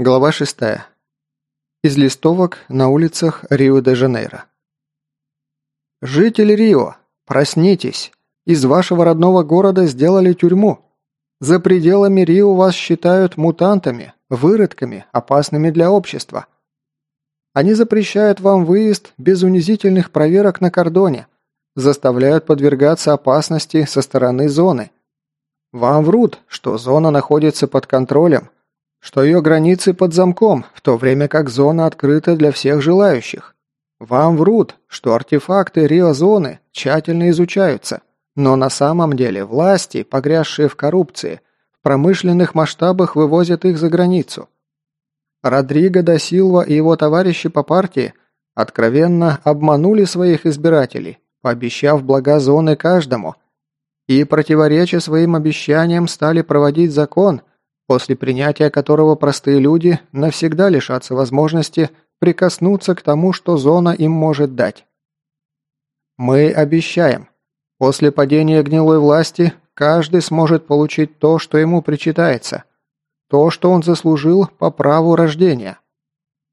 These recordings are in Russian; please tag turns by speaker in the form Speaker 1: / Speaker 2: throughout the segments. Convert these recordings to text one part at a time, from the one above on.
Speaker 1: Глава 6. Из листовок на улицах Рио-де-Жанейро. «Жители Рио, проснитесь! Из вашего родного города сделали тюрьму. За пределами Рио вас считают мутантами, выродками, опасными для общества. Они запрещают вам выезд без унизительных проверок на кордоне, заставляют подвергаться опасности со стороны зоны. Вам врут, что зона находится под контролем, что ее границы под замком, в то время как зона открыта для всех желающих. Вам врут, что артефакты Рио-зоны тщательно изучаются, но на самом деле власти, погрязшие в коррупции, в промышленных масштабах вывозят их за границу. Родриго да Силва и его товарищи по партии откровенно обманули своих избирателей, пообещав блага зоны каждому, и, противореча своим обещаниям, стали проводить закон, после принятия которого простые люди навсегда лишатся возможности прикоснуться к тому, что зона им может дать. Мы обещаем, после падения гнилой власти каждый сможет получить то, что ему причитается, то, что он заслужил по праву рождения.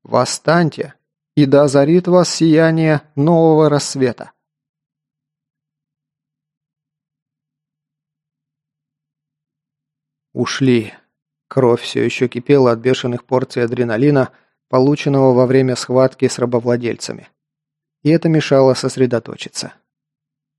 Speaker 1: Восстаньте, и да озарит вас сияние нового рассвета. Ушли. Кровь все еще кипела от бешеных порций адреналина, полученного во время схватки с рабовладельцами. И это мешало сосредоточиться.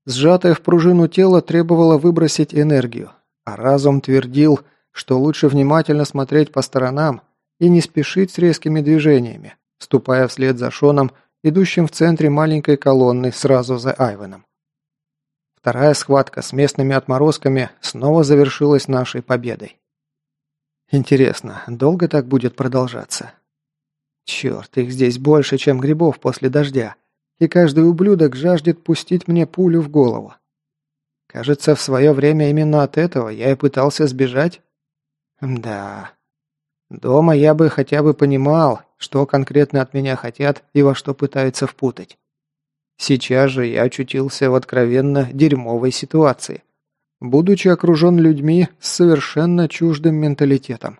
Speaker 1: Сжатое в пружину тело требовало выбросить энергию, а разум твердил, что лучше внимательно смотреть по сторонам и не спешить с резкими движениями, ступая вслед за Шоном, идущим в центре маленькой колонны сразу за Айвеном. Вторая схватка с местными отморозками снова завершилась нашей победой. Интересно, долго так будет продолжаться? Черт, их здесь больше, чем грибов после дождя, и каждый ублюдок жаждет пустить мне пулю в голову. Кажется, в свое время именно от этого я и пытался сбежать. Да. Дома я бы хотя бы понимал, что конкретно от меня хотят и во что пытаются впутать. Сейчас же я очутился в откровенно дерьмовой ситуации будучи окружен людьми с совершенно чуждым менталитетом.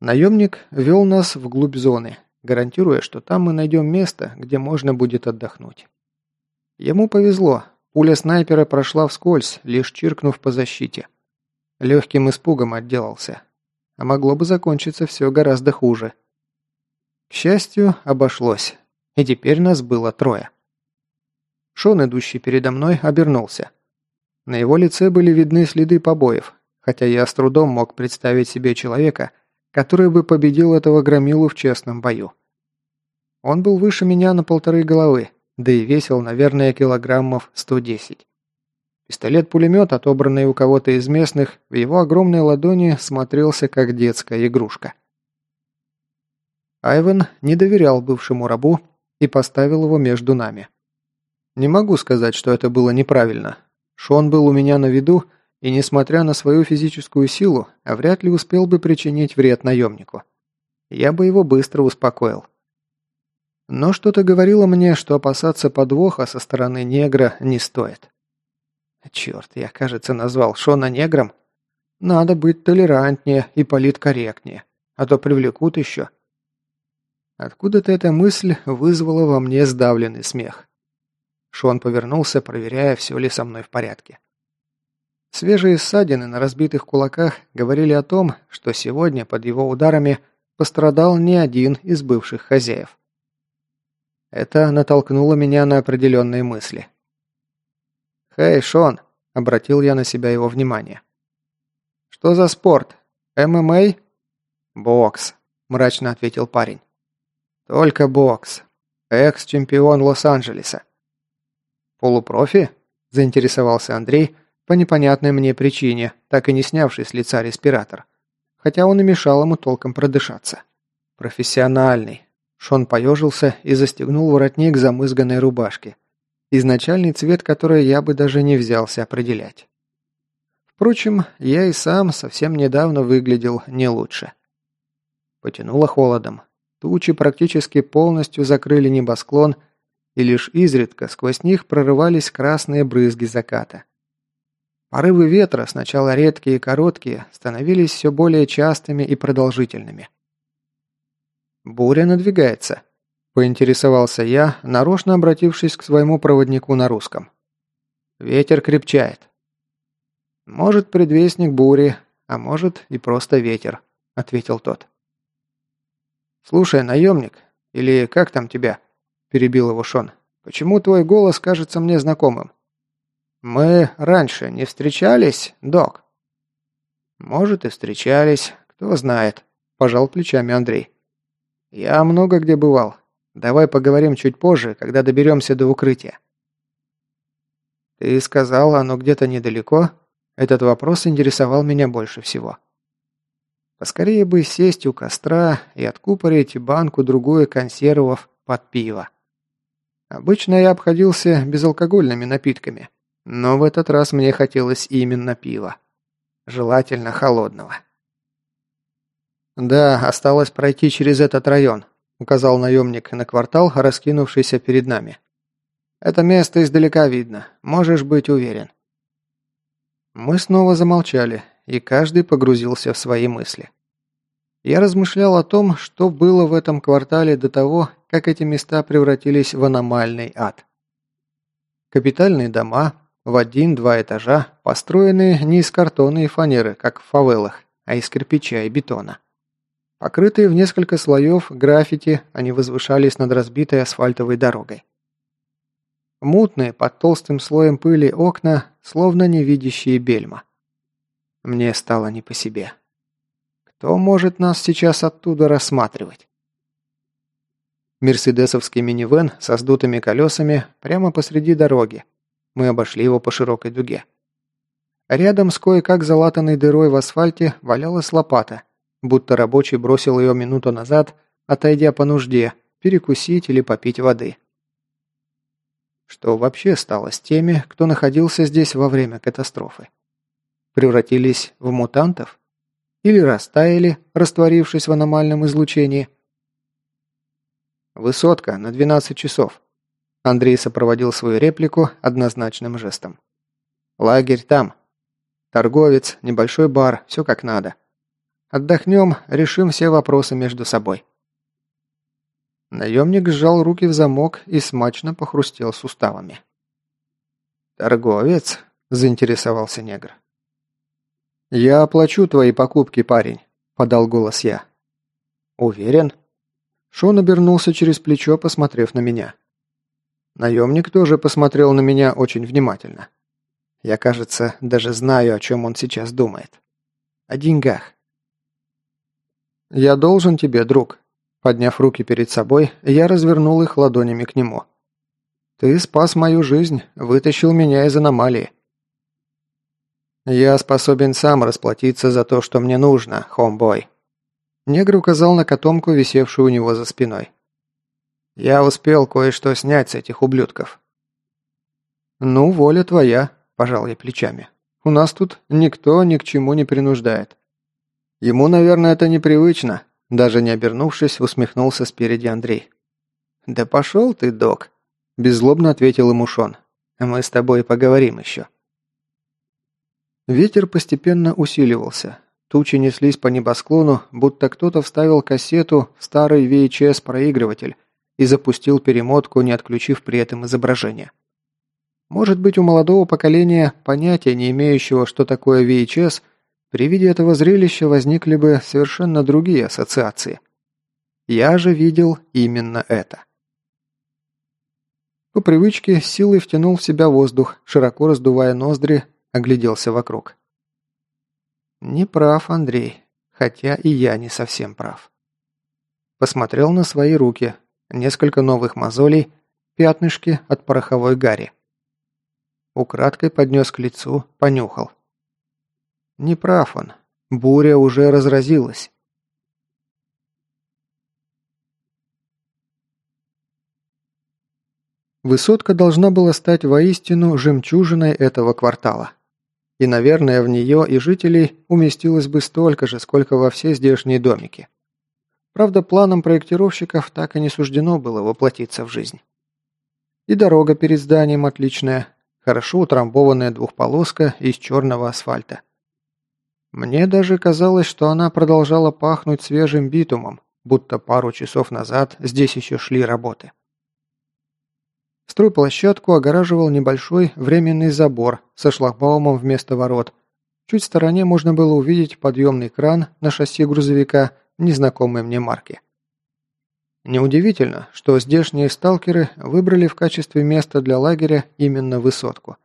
Speaker 1: Наемник вел нас вглубь зоны, гарантируя, что там мы найдем место, где можно будет отдохнуть. Ему повезло, пуля снайпера прошла вскользь, лишь чиркнув по защите. Легким испугом отделался. А могло бы закончиться все гораздо хуже. К счастью, обошлось, и теперь нас было трое. Шон, идущий передо мной, обернулся. На его лице были видны следы побоев, хотя я с трудом мог представить себе человека, который бы победил этого громилу в честном бою. Он был выше меня на полторы головы, да и весил, наверное, килограммов 110. Пистолет-пулемет, отобранный у кого-то из местных, в его огромной ладони смотрелся как детская игрушка. Айвен не доверял бывшему рабу и поставил его между нами. Не могу сказать, что это было неправильно, Шон был у меня на виду, и, несмотря на свою физическую силу, вряд ли успел бы причинить вред наемнику. Я бы его быстро успокоил. Но что-то говорило мне, что опасаться подвоха со стороны негра не стоит. Черт, я, кажется, назвал Шона негром. Надо быть толерантнее и политкорректнее, а то привлекут еще. Откуда-то эта мысль вызвала во мне сдавленный смех. Шон повернулся, проверяя, все ли со мной в порядке. Свежие ссадины на разбитых кулаках говорили о том, что сегодня под его ударами пострадал не один из бывших хозяев. Это натолкнуло меня на определенные мысли. «Хей, Шон!» – обратил я на себя его внимание. «Что за спорт? ММА?» «Бокс», – мрачно ответил парень. «Только бокс. Экс-чемпион Лос-Анджелеса. «Полупрофи?» – заинтересовался Андрей по непонятной мне причине, так и не снявший с лица респиратор. Хотя он и мешал ему толком продышаться. «Профессиональный». Шон поежился и застегнул воротник замызганной рубашки. Изначальный цвет, который я бы даже не взялся определять. Впрочем, я и сам совсем недавно выглядел не лучше. Потянуло холодом. Тучи практически полностью закрыли небосклон – и лишь изредка сквозь них прорывались красные брызги заката. Порывы ветра, сначала редкие и короткие, становились все более частыми и продолжительными. «Буря надвигается», – поинтересовался я, нарочно обратившись к своему проводнику на русском. «Ветер крепчает». «Может, предвестник бури, а может и просто ветер», – ответил тот. «Слушай, наемник, или как там тебя?» – перебил его Шон. «Почему твой голос кажется мне знакомым?» «Мы раньше не встречались, док?» «Может, и встречались, кто знает», – пожал плечами Андрей. «Я много где бывал. Давай поговорим чуть позже, когда доберемся до укрытия». «Ты сказал, оно где-то недалеко?» Этот вопрос интересовал меня больше всего. Поскорее бы сесть у костра и откупорить банку-другую консервов под пиво. Обычно я обходился безалкогольными напитками, но в этот раз мне хотелось именно пива. Желательно холодного. «Да, осталось пройти через этот район», — указал наемник на квартал, раскинувшийся перед нами. «Это место издалека видно, можешь быть уверен». Мы снова замолчали, и каждый погрузился в свои мысли. Я размышлял о том, что было в этом квартале до того, как эти места превратились в аномальный ад. Капитальные дома, в один-два этажа, построенные не из картона и фанеры, как в фавелах, а из кирпича и бетона. Покрытые в несколько слоев граффити, они возвышались над разбитой асфальтовой дорогой. Мутные, под толстым слоем пыли окна, словно невидящие бельма. Мне стало не по себе. Кто может нас сейчас оттуда рассматривать? Мерседесовский минивэн со сдутыми колесами прямо посреди дороги, мы обошли его по широкой дуге. Рядом с кое-как залатанной дырой в асфальте валялась лопата, будто рабочий бросил ее минуту назад, отойдя по нужде, перекусить или попить воды. Что вообще стало с теми, кто находился здесь во время катастрофы? Превратились в мутантов? Или растаяли, растворившись в аномальном излучении? Высотка на 12 часов. Андрей сопроводил свою реплику однозначным жестом. «Лагерь там. Торговец, небольшой бар, все как надо. Отдохнем, решим все вопросы между собой». Наемник сжал руки в замок и смачно похрустел суставами. «Торговец?» – заинтересовался негр. «Я оплачу твои покупки, парень», – подал голос я. «Уверен?» Шон обернулся через плечо, посмотрев на меня. Наемник тоже посмотрел на меня очень внимательно. Я, кажется, даже знаю, о чем он сейчас думает. О деньгах. «Я должен тебе, друг». Подняв руки перед собой, я развернул их ладонями к нему. «Ты спас мою жизнь, вытащил меня из аномалии». «Я способен сам расплатиться за то, что мне нужно, хомбой». Негр указал на котомку, висевшую у него за спиной. Я успел кое-что снять с этих ублюдков». «Ну, воля твоя», – пожал я плечами. «У нас тут никто ни к чему не принуждает». Ему, наверное, это непривычно. Даже не обернувшись, усмехнулся спереди Андрей. «Да пошел ты, док», – беззлобно ответил ему Шон. «Мы с тобой поговорим еще». Ветер постепенно усиливался. Тучи неслись по небосклону, будто кто-то вставил кассету в старый VHS-проигрыватель и запустил перемотку, не отключив при этом изображение. Может быть, у молодого поколения, понятия не имеющего, что такое VHS, при виде этого зрелища возникли бы совершенно другие ассоциации. Я же видел именно это. По привычке силой втянул в себя воздух, широко раздувая ноздри, огляделся вокруг. Не прав, Андрей, хотя и я не совсем прав. Посмотрел на свои руки, несколько новых мозолей, пятнышки от пороховой гари. Украдкой поднес к лицу, понюхал. Не прав он. Буря уже разразилась. Высотка должна была стать воистину жемчужиной этого квартала. И, наверное, в нее и жителей уместилось бы столько же, сколько во все здешние домики. Правда, планам проектировщиков так и не суждено было воплотиться в жизнь. И дорога перед зданием отличная. хорошо утрамбованная двухполоска из черного асфальта. Мне даже казалось, что она продолжала пахнуть свежим битумом, будто пару часов назад здесь еще шли работы. Стройплощадку огораживал небольшой временный забор со шлагбаумом вместо ворот. Чуть в стороне можно было увидеть подъемный кран на шасси грузовика незнакомой мне марки. Неудивительно, что здешние сталкеры выбрали в качестве места для лагеря именно высотку.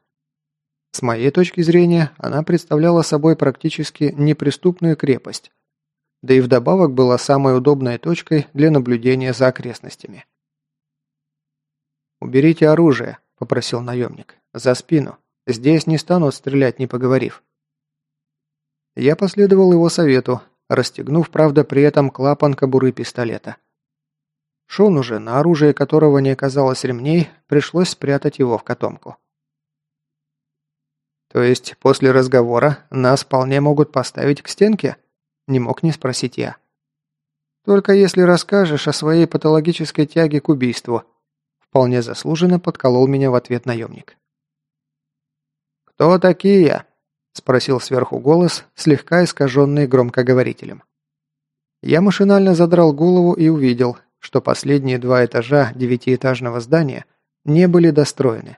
Speaker 1: С моей точки зрения, она представляла собой практически неприступную крепость, да и вдобавок была самой удобной точкой для наблюдения за окрестностями. «Уберите оружие», – попросил наемник. «За спину. Здесь не станут стрелять, не поговорив». Я последовал его совету, расстегнув, правда, при этом клапан кобуры пистолета. Шон уже, на оружие которого не оказалось ремней, пришлось спрятать его в котомку. «То есть после разговора нас вполне могут поставить к стенке?» Не мог не спросить я. «Только если расскажешь о своей патологической тяге к убийству», вполне заслуженно подколол меня в ответ наемник. «Кто такие?» спросил сверху голос, слегка искаженный громкоговорителем. Я машинально задрал голову и увидел, что последние два этажа девятиэтажного здания не были достроены.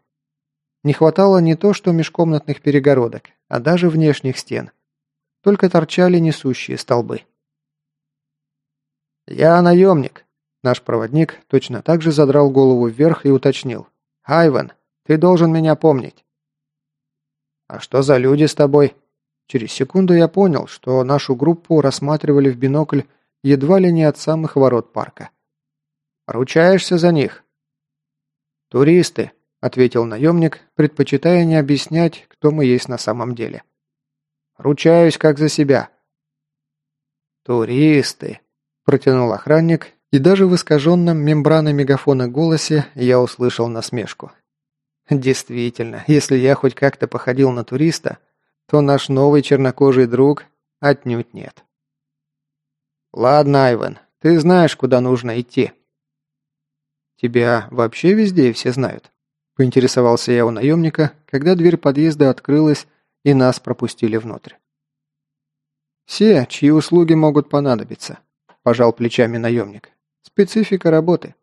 Speaker 1: Не хватало не то что межкомнатных перегородок, а даже внешних стен. Только торчали несущие столбы. «Я наемник», – наш проводник точно так же задрал голову вверх и уточнил. «Айван, ты должен меня помнить». «А что за люди с тобой?» Через секунду я понял, что нашу группу рассматривали в бинокль едва ли не от самых ворот парка. «Ручаешься за них?» «Туристы», — ответил наемник, предпочитая не объяснять, кто мы есть на самом деле. «Ручаюсь как за себя». «Туристы», — протянул охранник, и даже в искаженном мембраной мегафона голосе я услышал насмешку. «Действительно, если я хоть как-то походил на туриста, то наш новый чернокожий друг отнюдь нет». «Ладно, Айвен, ты знаешь, куда нужно идти», «Тебя вообще везде все знают?» – поинтересовался я у наемника, когда дверь подъезда открылась и нас пропустили внутрь. «Все, чьи услуги могут понадобиться», – пожал плечами наемник. «Специфика работы».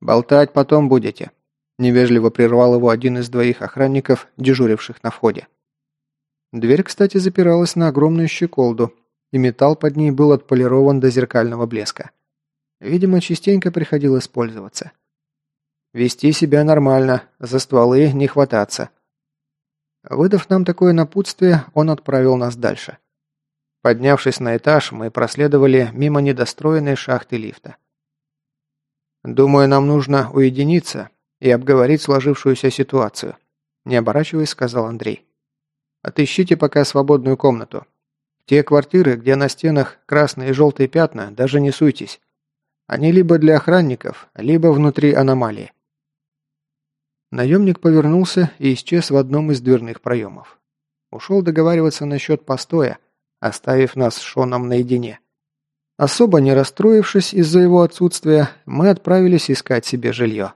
Speaker 1: «Болтать потом будете», – невежливо прервал его один из двоих охранников, дежуривших на входе. Дверь, кстати, запиралась на огромную щеколду, и металл под ней был отполирован до зеркального блеска. Видимо, частенько приходилось пользоваться. Вести себя нормально, за стволы не хвататься. Выдав нам такое напутствие, он отправил нас дальше. Поднявшись на этаж, мы проследовали мимо недостроенной шахты лифта. «Думаю, нам нужно уединиться и обговорить сложившуюся ситуацию», не оборачиваясь, сказал Андрей. «Отыщите пока свободную комнату. те квартиры, где на стенах красные и желтые пятна, даже не суйтесь. Они либо для охранников, либо внутри аномалии. Наемник повернулся и исчез в одном из дверных проемов. Ушел договариваться насчет постоя, оставив нас с Шоном наедине. Особо не расстроившись из-за его отсутствия, мы отправились искать себе жилье.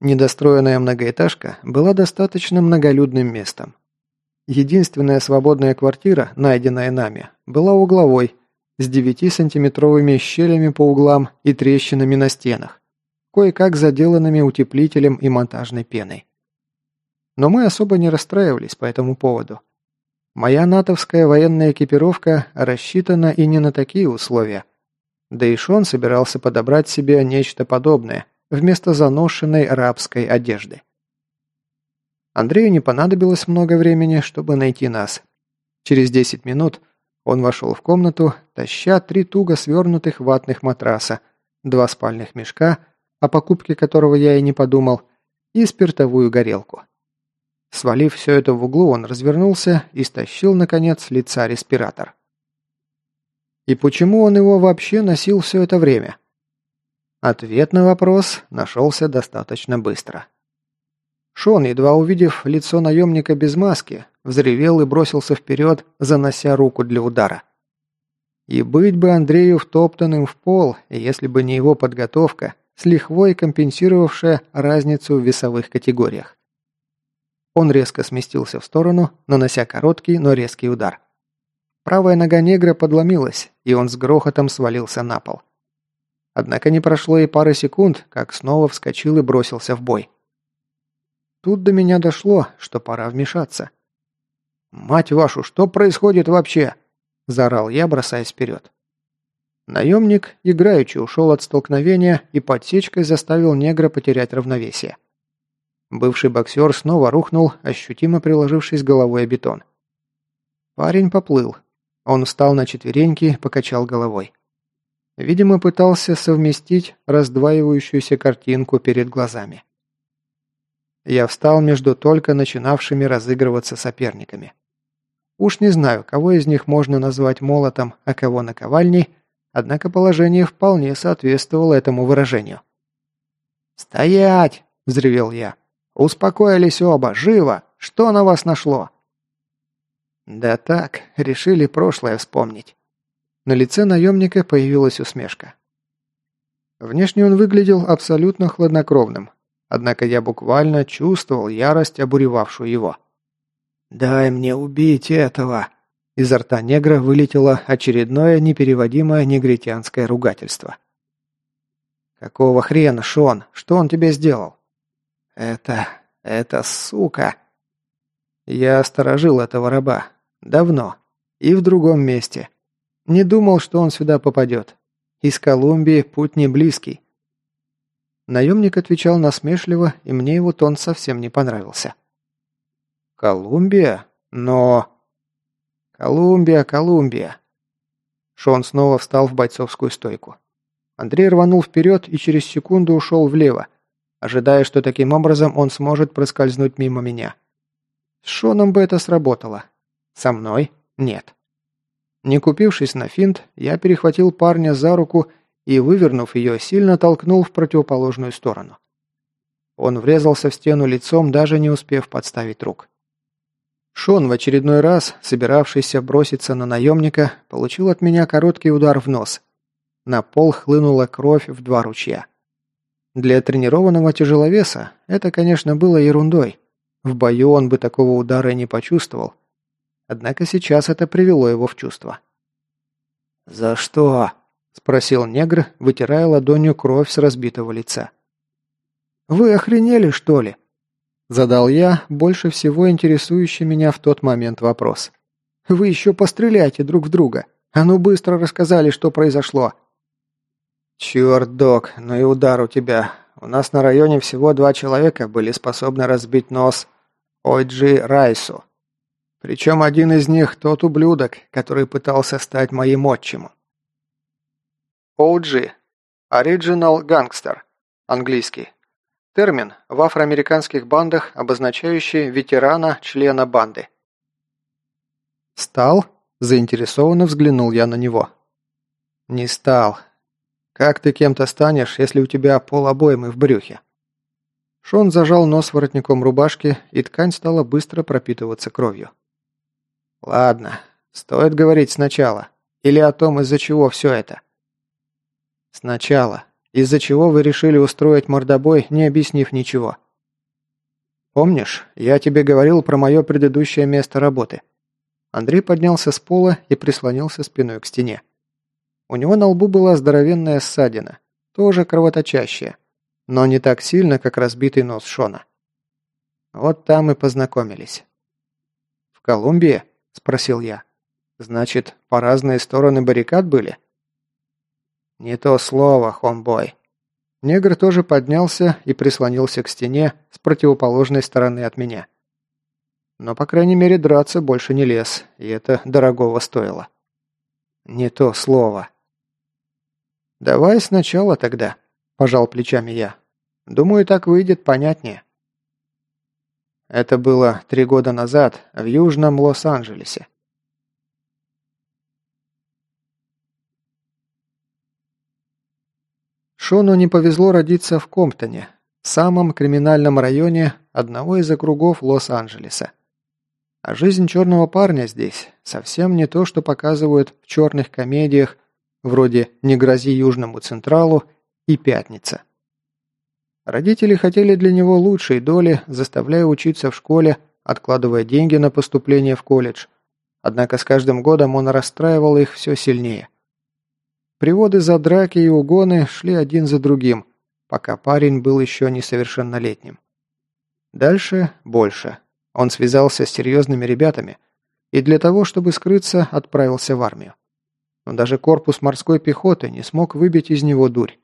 Speaker 1: Недостроенная многоэтажка была достаточно многолюдным местом. Единственная свободная квартира, найденная нами, была угловой, с 9-сантиметровыми щелями по углам и трещинами на стенах, кое-как заделанными утеплителем и монтажной пеной. Но мы особо не расстраивались по этому поводу. Моя натовская военная экипировка рассчитана и не на такие условия. Да и Шон собирался подобрать себе нечто подобное вместо заношенной рабской одежды. Андрею не понадобилось много времени, чтобы найти нас. Через 10 минут он вошел в комнату, таща три туго свернутых ватных матраса, два спальных мешка, о покупке которого я и не подумал, и спиртовую горелку. Свалив все это в углу, он развернулся и стащил, наконец, с лица респиратор. И почему он его вообще носил все это время? Ответ на вопрос нашелся достаточно быстро. Шон, едва увидев лицо наемника без маски, взревел и бросился вперед, занося руку для удара. И быть бы Андрею втоптанным в пол, если бы не его подготовка, с лихвой компенсировавшая разницу в весовых категориях. Он резко сместился в сторону, нанося короткий, но резкий удар. Правая нога негра подломилась, и он с грохотом свалился на пол. Однако не прошло и пары секунд, как снова вскочил и бросился в бой. Тут до меня дошло, что пора вмешаться. «Мать вашу, что происходит вообще?» – заорал я, бросаясь вперед. Наемник, играючи, ушел от столкновения и подсечкой заставил негра потерять равновесие. Бывший боксер снова рухнул, ощутимо приложившись головой о бетон. Парень поплыл. Он встал на четвереньки, покачал головой. Видимо, пытался совместить раздваивающуюся картинку перед глазами. Я встал между только начинавшими разыгрываться соперниками. Уж не знаю, кого из них можно назвать молотом, а кого наковальней, однако положение вполне соответствовало этому выражению. «Стоять!» – взревел я. «Успокоились оба! Живо! Что на вас нашло?» «Да так, решили прошлое вспомнить». На лице наемника появилась усмешка. Внешне он выглядел абсолютно хладнокровным, однако я буквально чувствовал ярость, обуревавшую его. «Дай мне убить этого!» Изо рта негра вылетело очередное непереводимое негритянское ругательство. «Какого хрена, Шон? Что он тебе сделал?» «Это... это сука!» Я сторожил этого раба. Давно. И в другом месте. Не думал, что он сюда попадет. Из Колумбии путь не близкий. Наемник отвечал насмешливо, и мне его тон совсем не понравился. «Колумбия? Но...» «Колумбия, Колумбия!» Шон снова встал в бойцовскую стойку. Андрей рванул вперед и через секунду ушел влево, ожидая, что таким образом он сможет проскользнуть мимо меня. С Шоном бы это сработало. Со мной – нет. Не купившись на финт, я перехватил парня за руку и, вывернув ее, сильно толкнул в противоположную сторону. Он врезался в стену лицом, даже не успев подставить рук. Шон в очередной раз, собиравшийся броситься на наемника, получил от меня короткий удар в нос. На пол хлынула кровь в два ручья. Для тренированного тяжеловеса это, конечно, было ерундой. В бою он бы такого удара не почувствовал. Однако сейчас это привело его в чувство. «За что?» – спросил негр, вытирая ладонью кровь с разбитого лица. «Вы охренели, что ли?» – задал я больше всего интересующий меня в тот момент вопрос. «Вы еще постреляйте друг в друга. А ну быстро рассказали, что произошло». «Черт, док, ну и удар у тебя. У нас на районе всего два человека были способны разбить нос Ойджи Райсу. Причем один из них тот ублюдок, который пытался стать моим отчимом. OG – Original Gangster, английский. Термин в афроамериканских бандах, обозначающий ветерана-члена банды. «Стал?» – заинтересованно взглянул я на него. «Не стал. «Как ты кем-то станешь, если у тебя пол обоймы в брюхе?» Шон зажал нос воротником рубашки, и ткань стала быстро пропитываться кровью. «Ладно, стоит говорить сначала. Или о том, из-за чего все это?» «Сначала. Из-за чего вы решили устроить мордобой, не объяснив ничего?» «Помнишь, я тебе говорил про мое предыдущее место работы?» Андрей поднялся с пола и прислонился спиной к стене. У него на лбу была здоровенная ссадина, тоже кровоточащая, но не так сильно, как разбитый нос Шона. Вот там и познакомились. «В Колумбии?» – спросил я. «Значит, по разные стороны баррикад были?» «Не то слово, хомбой». Негр тоже поднялся и прислонился к стене с противоположной стороны от меня. Но, по крайней мере, драться больше не лез, и это дорогого стоило. «Не то слово», «Давай сначала тогда», – пожал плечами я. «Думаю, так выйдет понятнее». Это было три года назад в Южном Лос-Анджелесе. Шону не повезло родиться в Комптоне, самом криминальном районе одного из округов Лос-Анджелеса. А жизнь черного парня здесь совсем не то, что показывают в черных комедиях вроде «Не грози Южному Централу» и «Пятница». Родители хотели для него лучшей доли, заставляя учиться в школе, откладывая деньги на поступление в колледж. Однако с каждым годом он расстраивал их все сильнее. Приводы за драки и угоны шли один за другим, пока парень был еще несовершеннолетним. Дальше больше. Он связался с серьезными ребятами и для того, чтобы скрыться, отправился в армию. Но даже корпус морской пехоты не смог выбить из него дурь.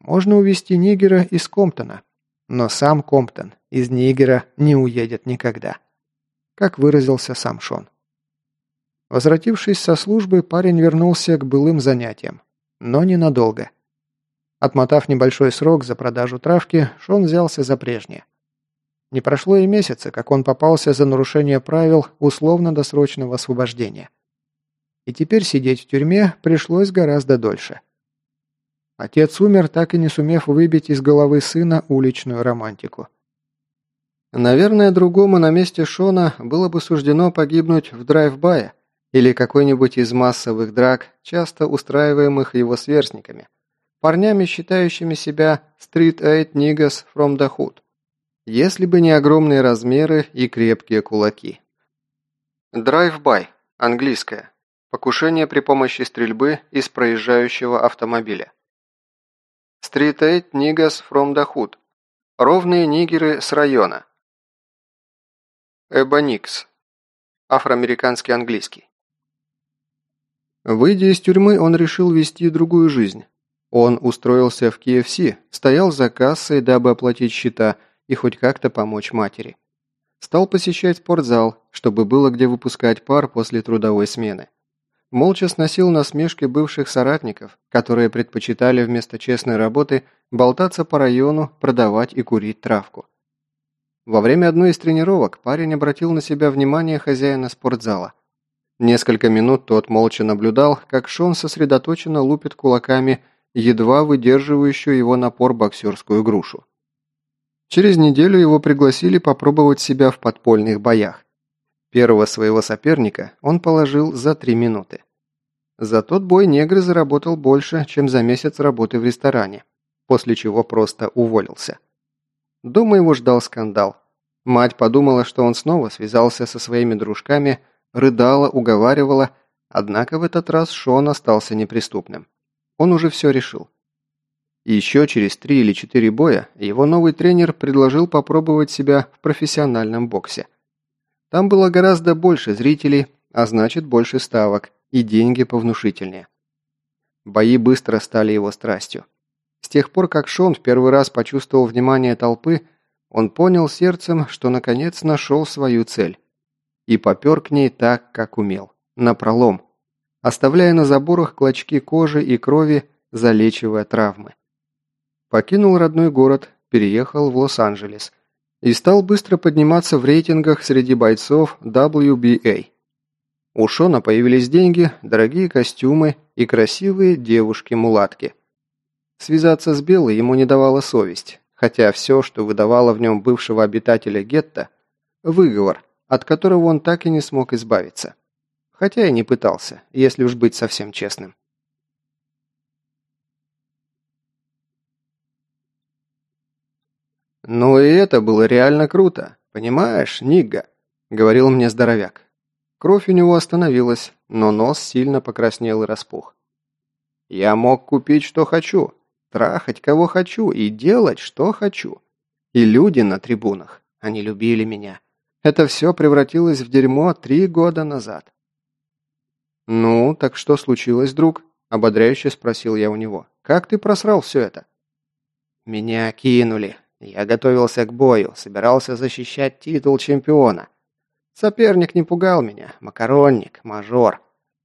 Speaker 1: Можно увезти Нигера из Комптона, но сам Комптон из Нигера не уедет никогда. Как выразился сам Шон. Возвратившись со службы, парень вернулся к былым занятиям. Но ненадолго. Отмотав небольшой срок за продажу травки, Шон взялся за прежнее. Не прошло и месяца, как он попался за нарушение правил условно-досрочного освобождения. И теперь сидеть в тюрьме пришлось гораздо дольше. Отец умер, так и не сумев выбить из головы сына уличную романтику. Наверное, другому на месте Шона было бы суждено погибнуть в драйв-бае или какой-нибудь из массовых драк, часто устраиваемых его сверстниками, парнями, считающими себя «street eight niggas from the hood». Если бы не огромные размеры и крепкие кулаки. Drive-by. Английское. Покушение при помощи стрельбы из проезжающего автомобиля. Street Eight Niggas from the Hood. Ровные нигеры с района. Эбоникс. Афроамериканский английский. Выйдя из тюрьмы, он решил вести другую жизнь. Он устроился в KFC, стоял за кассой, дабы оплатить счета – и хоть как-то помочь матери. Стал посещать спортзал, чтобы было где выпускать пар после трудовой смены. Молча сносил насмешки бывших соратников, которые предпочитали вместо честной работы болтаться по району, продавать и курить травку. Во время одной из тренировок парень обратил на себя внимание хозяина спортзала. Несколько минут тот молча наблюдал, как Шон сосредоточенно лупит кулаками едва выдерживающую его напор боксерскую грушу. Через неделю его пригласили попробовать себя в подпольных боях. Первого своего соперника он положил за три минуты. За тот бой негр заработал больше, чем за месяц работы в ресторане, после чего просто уволился. Дома его ждал скандал. Мать подумала, что он снова связался со своими дружками, рыдала, уговаривала, однако в этот раз Шон остался неприступным. Он уже все решил. Еще через три или четыре боя его новый тренер предложил попробовать себя в профессиональном боксе. Там было гораздо больше зрителей, а значит больше ставок и деньги повнушительнее. Бои быстро стали его страстью. С тех пор, как Шон в первый раз почувствовал внимание толпы, он понял сердцем, что наконец нашел свою цель. И попер к ней так, как умел, напролом, оставляя на заборах клочки кожи и крови, залечивая травмы. Покинул родной город, переехал в Лос-Анджелес и стал быстро подниматься в рейтингах среди бойцов WBA. У Шона появились деньги, дорогие костюмы и красивые девушки-мулатки. Связаться с Белой ему не давала совесть, хотя все, что выдавало в нем бывшего обитателя гетто – выговор, от которого он так и не смог избавиться. Хотя и не пытался, если уж быть совсем честным. «Ну и это было реально круто, понимаешь, Нигга?» – говорил мне здоровяк. Кровь у него остановилась, но нос сильно покраснел и распух. «Я мог купить, что хочу, трахать, кого хочу и делать, что хочу. И люди на трибунах, они любили меня. Это все превратилось в дерьмо три года назад». «Ну, так что случилось, друг?» – ободряюще спросил я у него. «Как ты просрал все это?» «Меня кинули», я готовился к бою, собирался защищать титул чемпиона. Соперник не пугал меня, макаронник, мажор.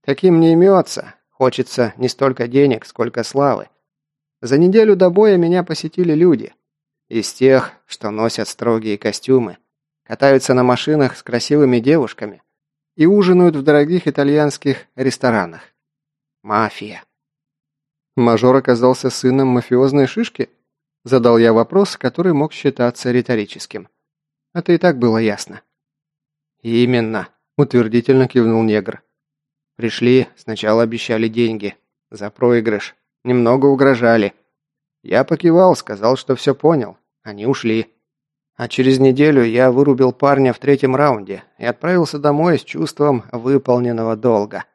Speaker 1: Таким не имется, хочется не столько денег, сколько славы. За неделю до боя меня посетили люди. Из тех, что носят строгие костюмы, катаются на машинах с красивыми девушками и ужинают в дорогих итальянских ресторанах. Мафия. Мажор оказался сыном мафиозной шишки? Задал я вопрос, который мог считаться риторическим. Это и так было ясно. «Именно», – утвердительно кивнул негр. «Пришли, сначала обещали деньги. За проигрыш. Немного угрожали. Я покивал, сказал, что все понял. Они ушли. А через неделю я вырубил парня в третьем раунде и отправился домой с чувством выполненного долга.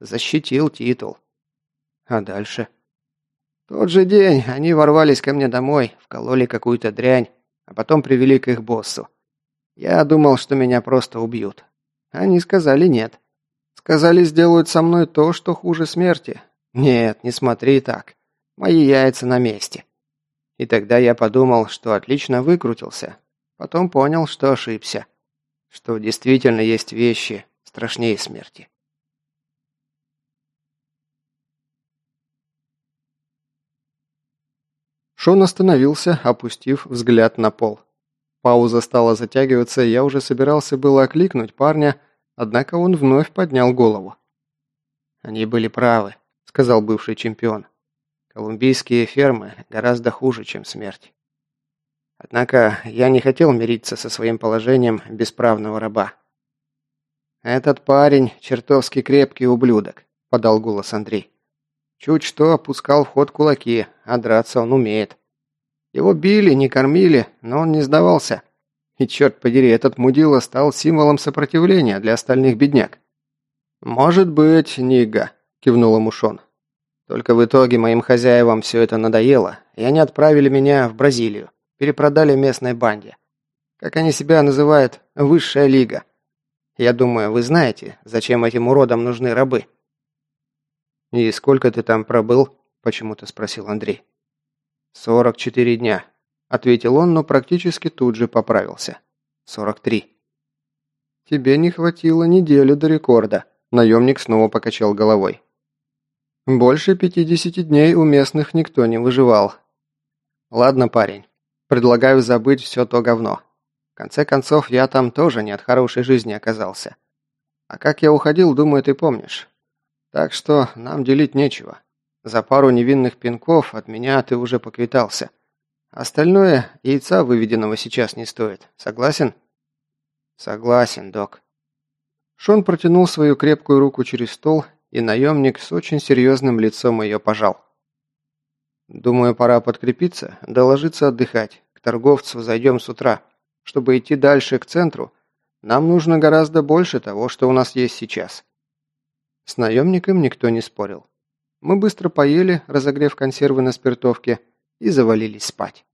Speaker 1: Защитил титул. А дальше? Тот же день они ворвались ко мне домой, вкололи какую-то дрянь, а потом привели к их боссу. Я думал, что меня просто убьют. Они сказали нет. Сказали, сделают со мной то, что хуже смерти. Нет, не смотри так. Мои яйца на месте. И тогда я подумал, что отлично выкрутился. Потом понял, что ошибся. Что действительно есть вещи страшнее смерти. Шон остановился, опустив взгляд на пол. Пауза стала затягиваться, и я уже собирался было окликнуть парня, однако он вновь поднял голову. «Они были правы», — сказал бывший чемпион. «Колумбийские фермы гораздо хуже, чем смерть. Однако я не хотел мириться со своим положением бесправного раба». «Этот парень чертовски крепкий ублюдок», — подал голос Андрей. «Чуть что опускал в ход кулаки, а драться он умеет. Его били, не кормили, но он не сдавался. И черт подери, этот мудила стал символом сопротивления для остальных бедняк. «Может быть, Нига», – кивнула Мушон. «Только в итоге моим хозяевам все это надоело, и они отправили меня в Бразилию, перепродали местной банде. Как они себя называют, высшая лига. Я думаю, вы знаете, зачем этим уродам нужны рабы». «И сколько ты там пробыл?» – почему-то спросил Андрей. «Сорок четыре дня», — ответил он, но практически тут же поправился. «Сорок три». «Тебе не хватило недели до рекорда», — наемник снова покачал головой. «Больше пятидесяти дней у местных никто не выживал». «Ладно, парень, предлагаю забыть все то говно. В конце концов, я там тоже не от хорошей жизни оказался. А как я уходил, думаю, ты помнишь. Так что нам делить нечего. За пару невинных пинков от меня ты уже поквитался. Остальное яйца выведенного сейчас не стоит. Согласен? Согласен, док. Шон протянул свою крепкую руку через стол, и наемник с очень серьезным лицом ее пожал. Думаю, пора подкрепиться, доложиться отдыхать. К торговцу зайдем с утра. Чтобы идти дальше к центру, нам нужно гораздо больше того, что у нас есть сейчас. С наемником никто не спорил. Мы быстро поели, разогрев консервы на спиртовке, и завалились спать.